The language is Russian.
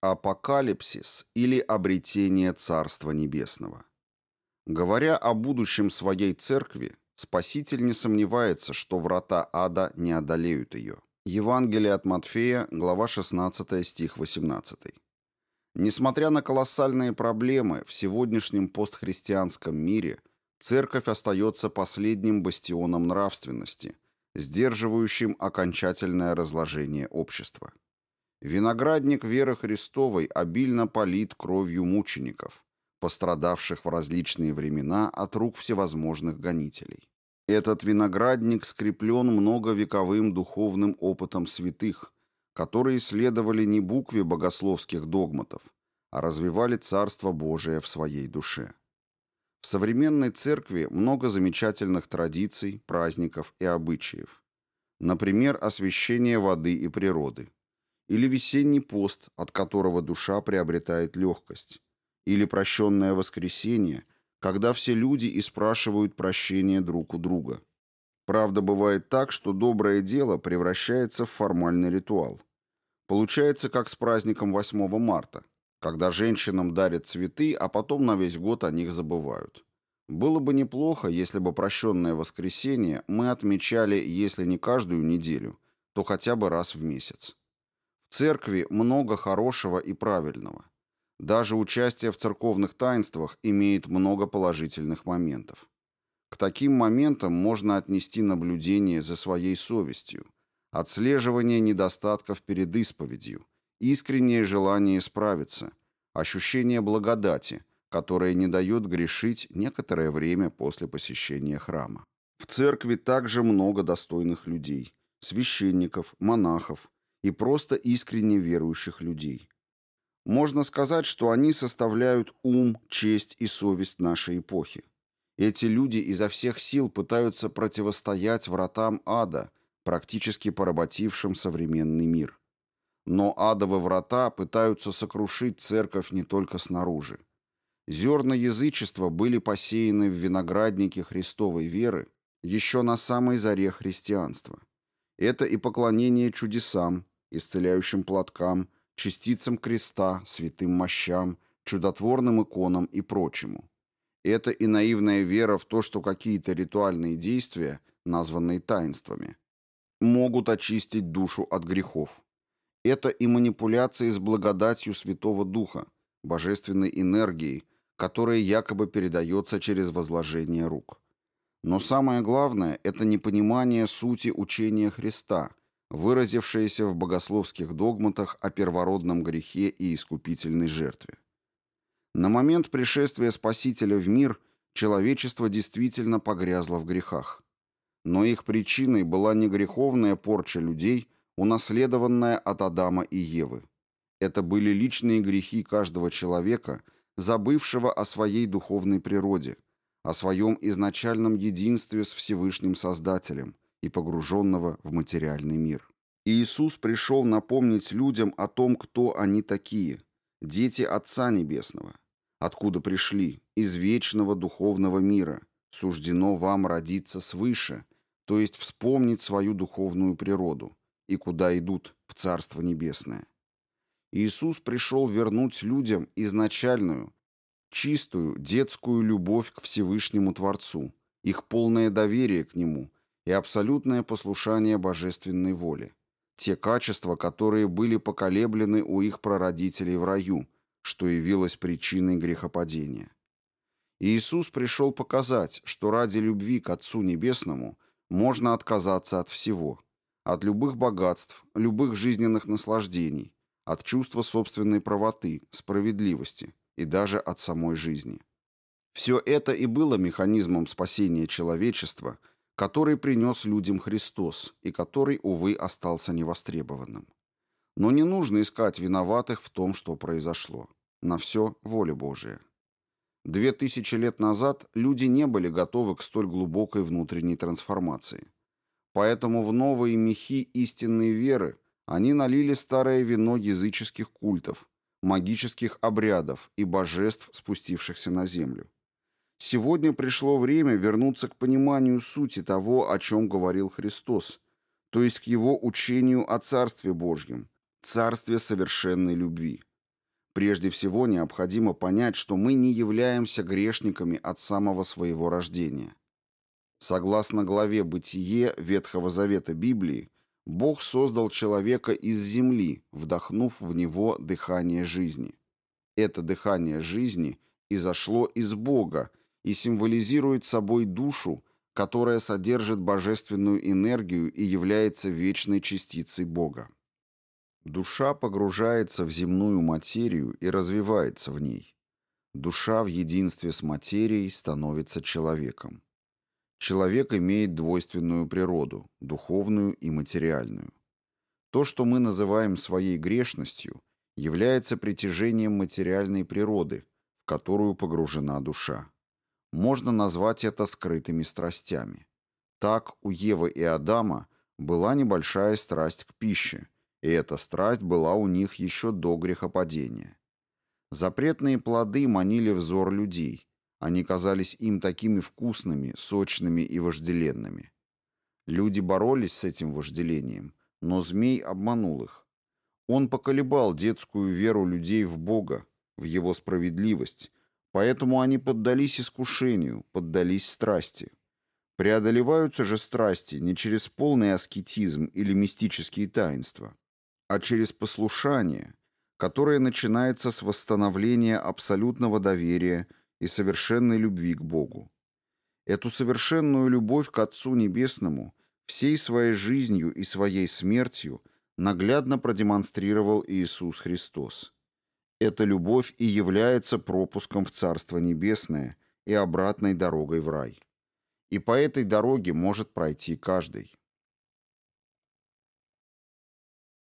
Апокалипсис или обретение Царства Небесного. Говоря о будущем своей церкви, Спаситель не сомневается, что врата ада не одолеют ее. Евангелие от Матфея, глава 16, стих 18. Несмотря на колоссальные проблемы в сегодняшнем постхристианском мире, церковь остается последним бастионом нравственности, сдерживающим окончательное разложение общества. Виноградник веры Христовой обильно полит кровью мучеников, пострадавших в различные времена от рук всевозможных гонителей. Этот виноградник скреплен многовековым духовным опытом святых, которые следовали не букве богословских догматов, а развивали Царство Божие в своей душе. В современной церкви много замечательных традиций, праздников и обычаев. Например, освящение воды и природы – или весенний пост, от которого душа приобретает легкость, или прощенное воскресенье, когда все люди и спрашивают прощения друг у друга. Правда, бывает так, что доброе дело превращается в формальный ритуал. Получается, как с праздником 8 марта, когда женщинам дарят цветы, а потом на весь год о них забывают. Было бы неплохо, если бы прощенное воскресенье мы отмечали, если не каждую неделю, то хотя бы раз в месяц. Церкви много хорошего и правильного. Даже участие в церковных таинствах имеет много положительных моментов. К таким моментам можно отнести наблюдение за своей совестью, отслеживание недостатков перед исповедью, искреннее желание исправиться, ощущение благодати, которое не дает грешить некоторое время после посещения храма. В церкви также много достойных людей, священников, монахов, и просто искренне верующих людей. Можно сказать, что они составляют ум, честь и совесть нашей эпохи. Эти люди изо всех сил пытаются противостоять вратам ада, практически поработившим современный мир. Но адовы врата пытаются сокрушить церковь не только снаружи. Зерна язычества были посеяны в винограднике Христовой веры еще на самой заре христианства. Это и поклонение чудесам, исцеляющим платкам, частицам креста, святым мощам, чудотворным иконам и прочему. Это и наивная вера в то, что какие-то ритуальные действия, названные таинствами, могут очистить душу от грехов. Это и манипуляции с благодатью Святого Духа, божественной энергией, которая якобы передается через возложение рук. Но самое главное – это непонимание сути учения Христа, выразившееся в богословских догматах о первородном грехе и искупительной жертве. На момент пришествия Спасителя в мир человечество действительно погрязло в грехах. Но их причиной была не греховная порча людей, унаследованная от Адама и Евы. Это были личные грехи каждого человека, забывшего о своей духовной природе, о своем изначальном единстве с Всевышним Создателем – и погруженного в материальный мир. Иисус пришел напомнить людям о том, кто они такие, дети Отца Небесного, откуда пришли, из вечного духовного мира, суждено вам родиться свыше, то есть вспомнить свою духовную природу, и куда идут в Царство Небесное. Иисус пришел вернуть людям изначальную, чистую детскую любовь к Всевышнему Творцу, их полное доверие к Нему – и абсолютное послушание божественной воле. Те качества, которые были поколеблены у их прародителей в раю, что явилось причиной грехопадения. Иисус пришел показать, что ради любви к Отцу Небесному можно отказаться от всего, от любых богатств, любых жизненных наслаждений, от чувства собственной правоты, справедливости и даже от самой жизни. Все это и было механизмом спасения человечества – который принес людям Христос и который, увы, остался невостребованным. Но не нужно искать виноватых в том, что произошло. На все воля Божия. Две тысячи лет назад люди не были готовы к столь глубокой внутренней трансформации. Поэтому в новые мехи истинной веры они налили старое вино языческих культов, магических обрядов и божеств, спустившихся на землю. Сегодня пришло время вернуться к пониманию сути того, о чем говорил Христос, то есть к его учению о Царстве Божьем, Царстве совершенной любви. Прежде всего необходимо понять, что мы не являемся грешниками от самого своего рождения. Согласно главе «Бытие» Ветхого Завета Библии, Бог создал человека из земли, вдохнув в него дыхание жизни. Это дыхание жизни изошло из Бога и символизирует собой душу, которая содержит божественную энергию и является вечной частицей Бога. Душа погружается в земную материю и развивается в ней. Душа в единстве с материей становится человеком. Человек имеет двойственную природу, духовную и материальную. То, что мы называем своей грешностью, является притяжением материальной природы, в которую погружена душа. Можно назвать это скрытыми страстями. Так у Евы и Адама была небольшая страсть к пище, и эта страсть была у них еще до грехопадения. Запретные плоды манили взор людей, они казались им такими вкусными, сочными и вожделенными. Люди боролись с этим вожделением, но змей обманул их. Он поколебал детскую веру людей в Бога, в Его справедливость, поэтому они поддались искушению, поддались страсти. Преодолеваются же страсти не через полный аскетизм или мистические таинства, а через послушание, которое начинается с восстановления абсолютного доверия и совершенной любви к Богу. Эту совершенную любовь к Отцу Небесному всей своей жизнью и своей смертью наглядно продемонстрировал Иисус Христос. Эта любовь и является пропуском в Царство Небесное и обратной дорогой в рай. И по этой дороге может пройти каждый.